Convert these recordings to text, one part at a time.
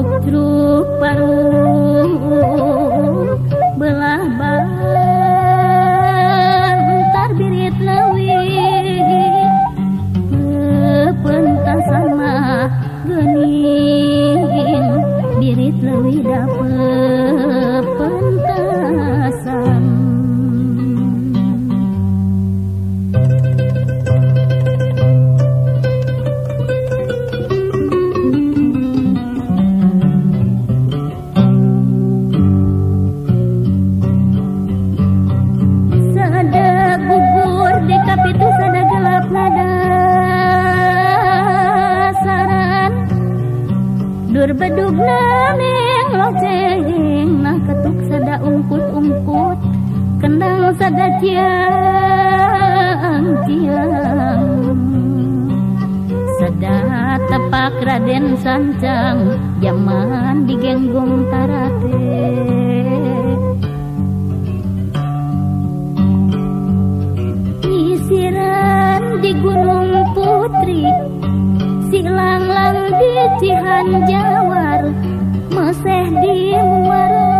Through Paru jemput kendang sadajang tiang sedat tepak raden sancang zaman digenggong tarate. Isiran di Gunung Putri silang lang di Cihan Jawar Meseh di Muara.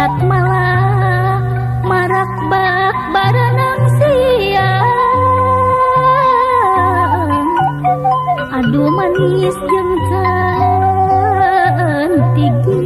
barat malah marak bak barenang siang. Aduh manis jengkan tiga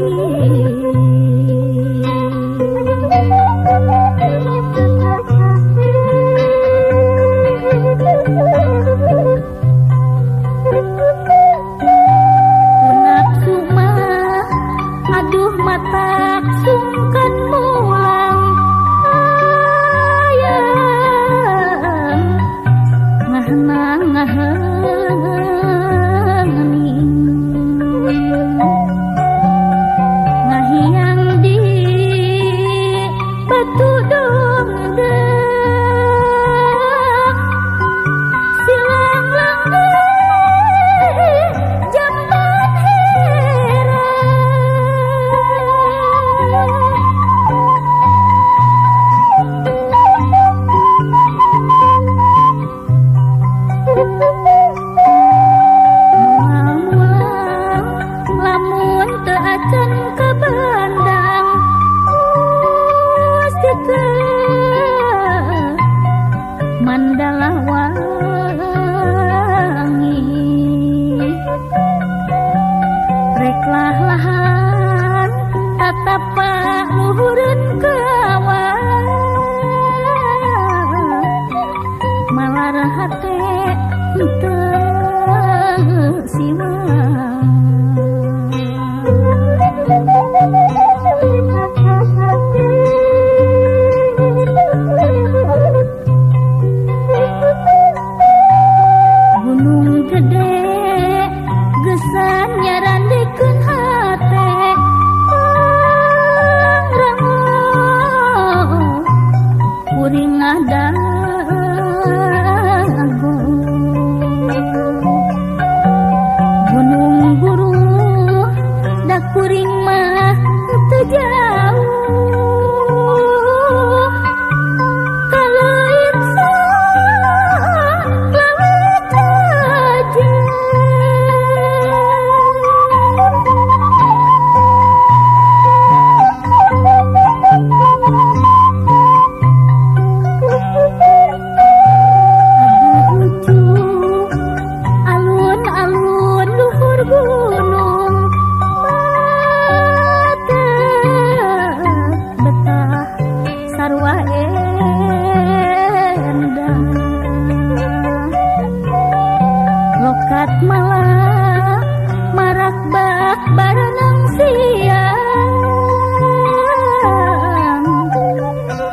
啦啦哈！Gunung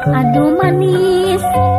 Aduh manis.